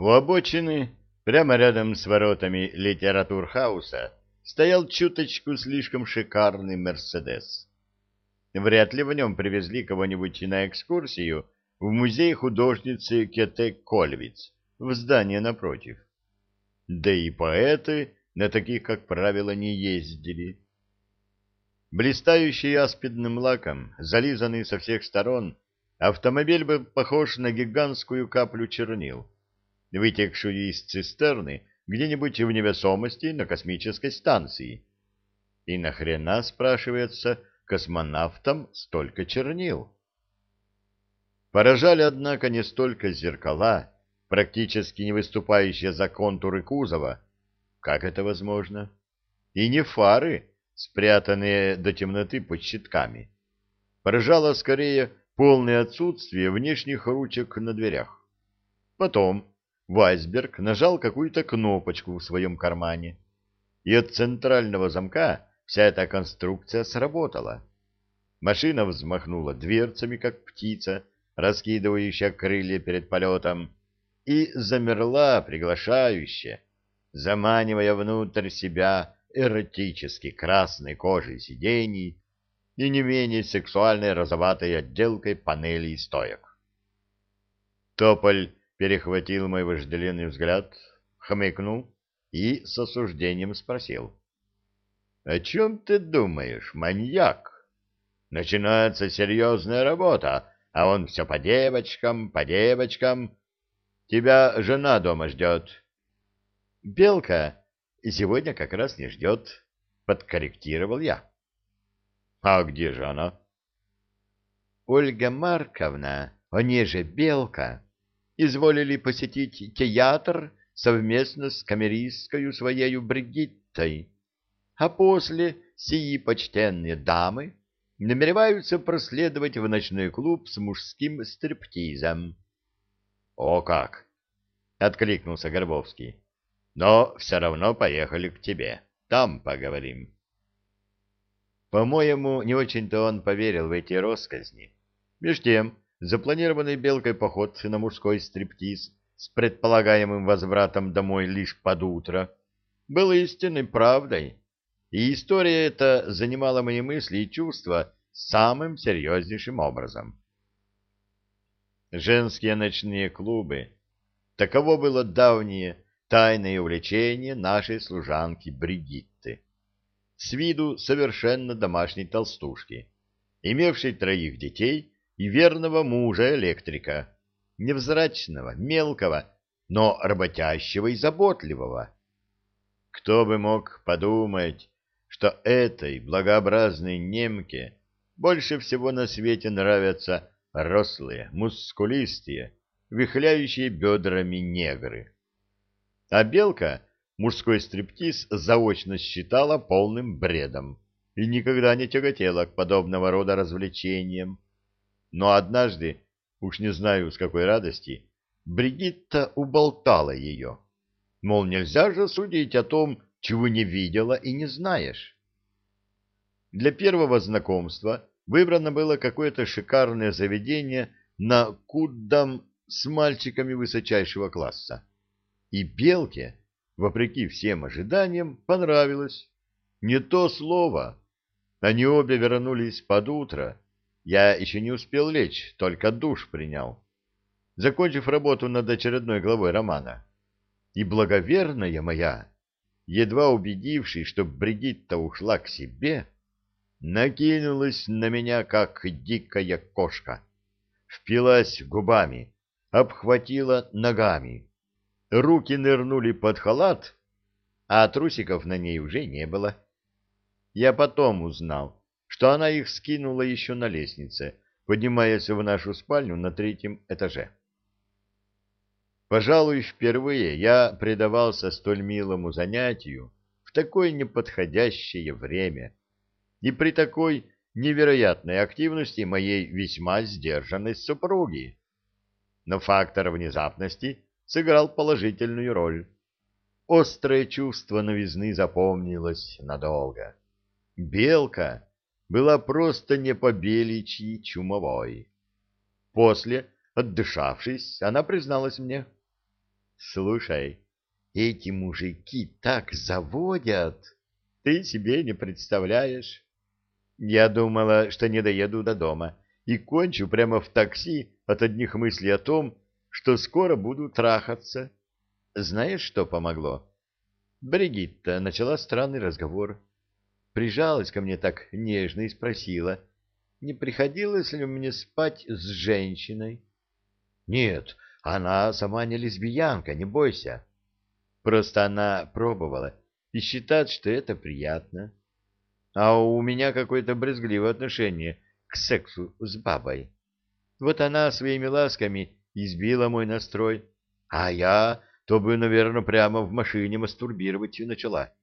У обочины, прямо рядом с воротами литературхауса, стоял чуточку слишком шикарный «Мерседес». Вряд ли в нем привезли кого-нибудь на экскурсию в музей художницы Кете Кольвиц в здание напротив. Да и поэты на таких, как правило, не ездили. Блистающий аспидным лаком, зализанный со всех сторон, автомобиль был похож на гигантскую каплю чернил, вытекшую из цистерны где-нибудь в невесомости на космической станции. И нахрена, спрашивается, космонавтам столько чернил? Поражали, однако, не столько зеркала, практически не выступающие за контуры кузова, как это возможно, и не фары, спрятанные до темноты под щитками. Поражало скорее полное отсутствие внешних ручек на дверях. Потом Вайсберг нажал какую-то кнопочку в своем кармане, и от центрального замка вся эта конструкция сработала. Машина взмахнула дверцами, как птица, раскидывающая крылья перед полетом, и замерла приглашающе, заманивая внутрь себя эротически красной кожей сидений и не менее сексуальной розоватой отделкой панелей стоек. Тополь перехватил мой вожделенный взгляд, хмыкнул и с осуждением спросил. — О чем ты думаешь, маньяк? Начинается серьезная работа, а он все по девочкам, по девочкам. Тебя жена дома ждет. — Белка сегодня как раз не ждет. Подкорректировал я. — А где же она? — Ольга Марковна, они же Белка, изволили посетить театр совместно с камеристской своей Бригиттой, а после сии почтенные дамы намереваются проследовать в ночной клуб с мужским стриптизом. — О как! — откликнулся Горбовский. Но все равно поехали к тебе. Там поговорим. По-моему, не очень-то он поверил в эти росказни. Меж тем, запланированный Белкой поход на мужской стриптиз с предполагаемым возвратом домой лишь под утро был истинной правдой, и история эта занимала мои мысли и чувства самым серьезнейшим образом. Женские ночные клубы — таково было давнее тайное увлечение нашей служанки Бригитты. С виду совершенно домашней толстушки, имевшей троих детей и верного мужа-электрика, невзрачного, мелкого, но работящего и заботливого. Кто бы мог подумать, что этой благообразной немке больше всего на свете нравятся рослые, мускулистые, вихляющие бедрами негры. А Белка мужской стриптиз заочно считала полным бредом и никогда не тяготела к подобного рода развлечениям. Но однажды, уж не знаю с какой радости, Бригитта уболтала ее. Мол, нельзя же судить о том, чего не видела и не знаешь. Для первого знакомства выбрано было какое-то шикарное заведение на Куддам с мальчиками высочайшего класса. И Белке, вопреки всем ожиданиям, понравилось. Не то слово. Они обе вернулись под утро. Я еще не успел лечь, только душ принял. Закончив работу над очередной главой романа. И благоверная моя, едва убедившись, что Бригитта ушла к себе, накинулась на меня, как дикая кошка. Впилась губами, обхватила ногами руки нырнули под халат, а трусиков на ней уже не было. Я потом узнал, что она их скинула еще на лестнице, поднимаясь в нашу спальню на третьем этаже. Пожалуй, впервые я предавался столь милому занятию в такое неподходящее время и при такой невероятной активности моей весьма сдержанной супруги. Но фактор внезапности сыграл положительную роль. Острое чувство новизны запомнилось надолго. Белка была просто не по-беличьи чумовой. После, отдышавшись, она призналась мне. Слушай, эти мужики так заводят, ты себе не представляешь. Я думала, что не доеду до дома и кончу прямо в такси от одних мыслей о том, что скоро буду трахаться. Знаешь, что помогло? Бригитта начала странный разговор. Прижалась ко мне так нежно и спросила, не приходилось ли мне спать с женщиной. Нет, она сама не лесбиянка, не бойся. Просто она пробовала и считает, что это приятно. А у меня какое-то брезгливое отношение к сексу с бабой. Вот она своими ласками избила мой настрой, а я то бы, наверное, прямо в машине мастурбировать начала. —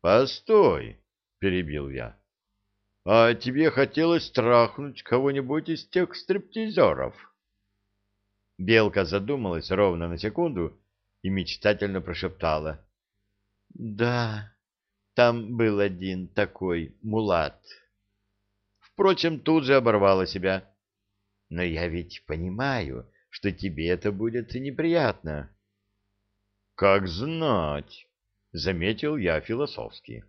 Постой, — перебил я. — А тебе хотелось трахнуть кого-нибудь из тех стриптизеров? Белка задумалась ровно на секунду и мечтательно прошептала. — Да, там был один такой мулат. Впрочем, тут же оборвала себя. Но я ведь понимаю, что тебе это будет неприятно. — Как знать, — заметил я философски.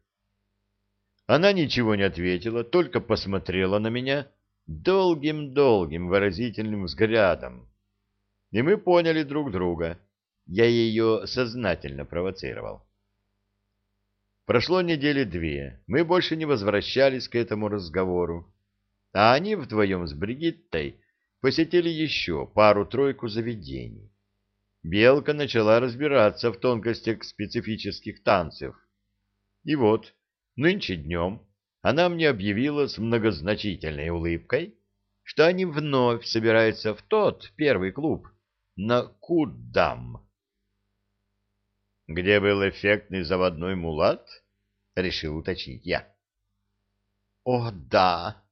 Она ничего не ответила, только посмотрела на меня долгим-долгим выразительным взглядом. И мы поняли друг друга. Я ее сознательно провоцировал. Прошло недели две, мы больше не возвращались к этому разговору, а они вдвоем с Бригиттой посетили еще пару-тройку заведений. Белка начала разбираться в тонкостях специфических танцев. И вот, нынче днем она мне объявила с многозначительной улыбкой, что они вновь собираются в тот первый клуб на Куддам. Где был эффектный заводной мулат? Решил уточнить я. О, да!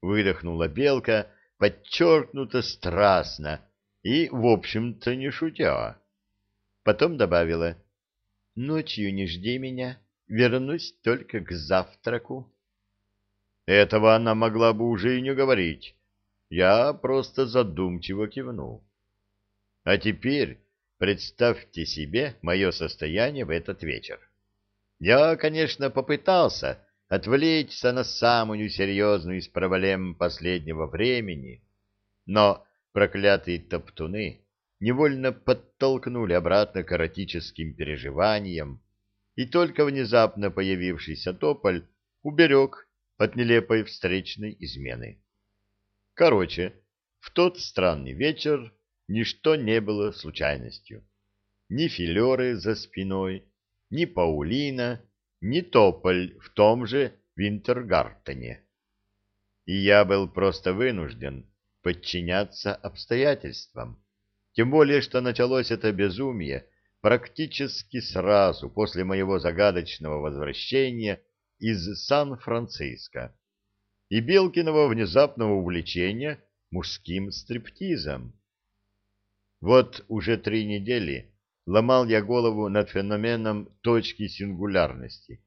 Выдохнула белка, подчеркнуто страстно и, в общем-то, не шутя. Потом добавила, «Ночью не жди меня, вернусь только к завтраку». Этого она могла бы уже и не говорить. Я просто задумчиво кивнул. А теперь представьте себе мое состояние в этот вечер. Я, конечно, попытался отвлечься на самую серьезную из проблем последнего времени, но проклятые топтуны невольно подтолкнули обратно к эротическим переживаниям, и только внезапно появившийся тополь уберег от нелепой встречной измены. Короче, в тот странный вечер ничто не было случайностью. Ни филеры за спиной, ни Паулина, ни Тополь в том же Винтергартене. И я был просто вынужден подчиняться обстоятельствам. Тем более, что началось это безумие практически сразу после моего загадочного возвращения из Сан-Франциско и Белкиного внезапного увлечения мужским стриптизом. Вот уже три недели ломал я голову над феноменом точки сингулярности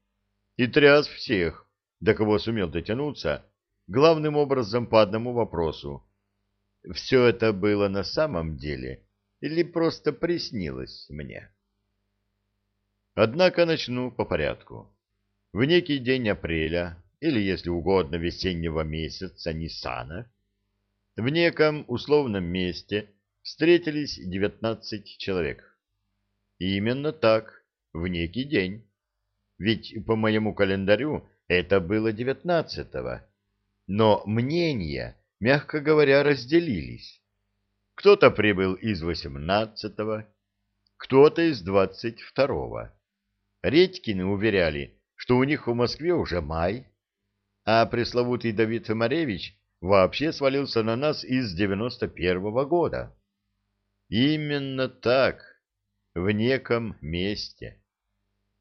и тряс всех, до кого сумел дотянуться, главным образом по одному вопросу. Все это было на самом деле или просто приснилось мне? Однако начну по порядку. В некий день апреля, или, если угодно, весеннего месяца Ниссана, в неком условном месте встретились девятнадцать человек. И именно так, в некий день. Ведь по моему календарю это было девятнадцатого. Но мнения, мягко говоря, разделились. Кто-то прибыл из восемнадцатого, кто-то из двадцать второго. Редькины уверяли, что у них в Москве уже май, а пресловутый Давид Маревич вообще свалился на нас из девяносто первого года. Именно так, в неком месте,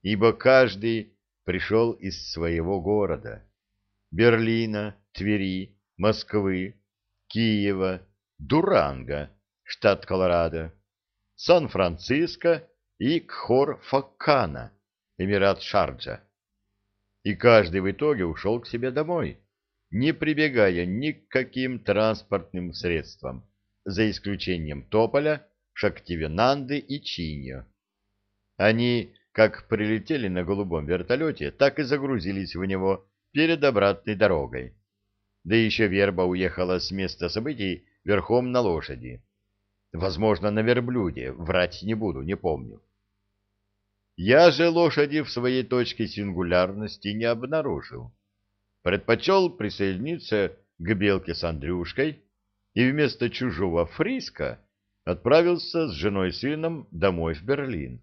ибо каждый пришел из своего города — Берлина, Твери, Москвы, Киева, Дуранга, штат Колорадо, Сан-Франциско и Кхор-Факкана, Эмират Шарджа. И каждый в итоге ушел к себе домой, не прибегая ни к каким транспортным средствам, за исключением тополя, Шактивенанды и Чиньо. Они как прилетели на голубом вертолете, так и загрузились в него перед обратной дорогой. Да еще Верба уехала с места событий верхом на лошади. Возможно, на верблюде, врать не буду, не помню. Я же лошади в своей точке сингулярности не обнаружил. Предпочел присоединиться к Белке с Андрюшкой и вместо чужого Фриска отправился с женой и сыном домой в Берлин.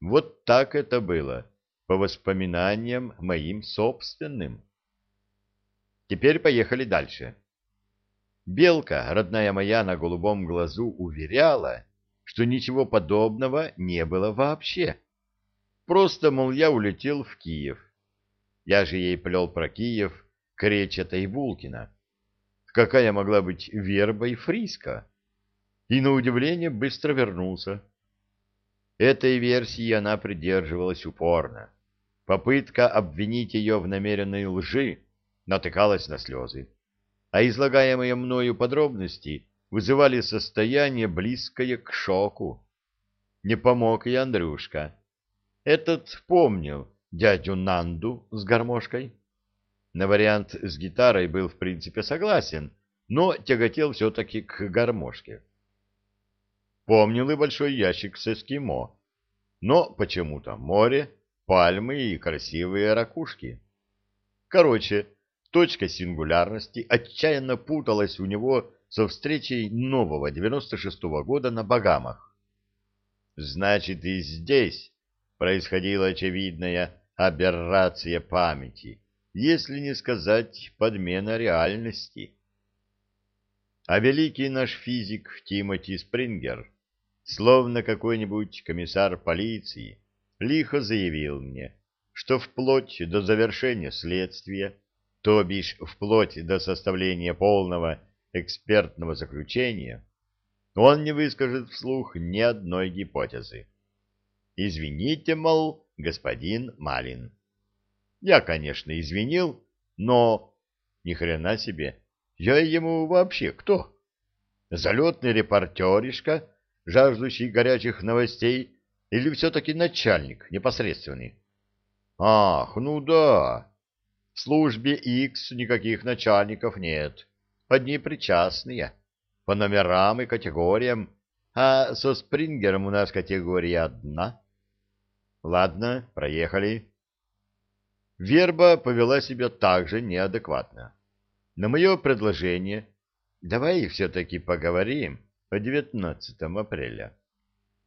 Вот так это было, по воспоминаниям моим собственным. Теперь поехали дальше. Белка, родная моя на голубом глазу, уверяла, что ничего подобного не было вообще. Просто, мол, я улетел в Киев. Я же ей плел про Киев, Кречета и Булкина. Какая могла быть верба и фриска? И, на удивление, быстро вернулся. Этой версии она придерживалась упорно. Попытка обвинить ее в намеренной лжи натыкалась на слезы, а излагаемые мною подробности вызывали состояние, близкое к шоку. Не помог и Андрюшка. Этот помнил дядю Нанду с гармошкой. На вариант с гитарой был в принципе согласен, но тяготел все-таки к гармошке. Помнил и большой ящик с эскимо, но почему-то море, пальмы и красивые ракушки. Короче, точка сингулярности отчаянно путалась у него со встречей нового 96-го года на Багамах. Значит, и здесь происходила очевидная аберрация памяти, если не сказать подмена реальности. А великий наш физик Тимоти Спрингер словно какой-нибудь комиссар полиции, лихо заявил мне, что вплоть до завершения следствия, то бишь вплоть до составления полного экспертного заключения, он не выскажет вслух ни одной гипотезы. Извините, мол, господин Малин. Я, конечно, извинил, но ни хрена себе, я ему вообще кто? Залетный репортеришка, жаждущий горячих новостей, или все-таки начальник непосредственный? Ах, ну да. В службе X никаких начальников нет. Одни причастные. По номерам и категориям. А со Спрингером у нас категория одна. Ладно, проехали. Верба повела себя также неадекватно. На мое предложение «давай все-таки поговорим», по 19 апреля.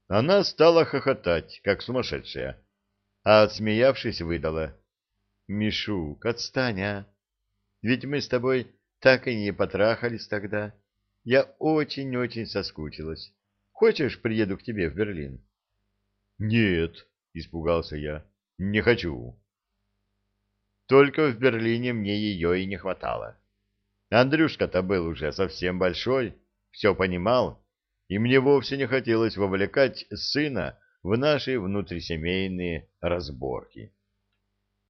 Она стала хохотать, как сумасшедшая, а, отсмеявшись, выдала. «Мишук, отстань, а! Ведь мы с тобой так и не потрахались тогда. Я очень-очень соскучилась. Хочешь, приеду к тебе в Берлин?» «Нет», — испугался я, — «не хочу». Только в Берлине мне ее и не хватало. Андрюшка-то был уже совсем большой, все понимал, и мне вовсе не хотелось вовлекать сына в наши внутрисемейные разборки.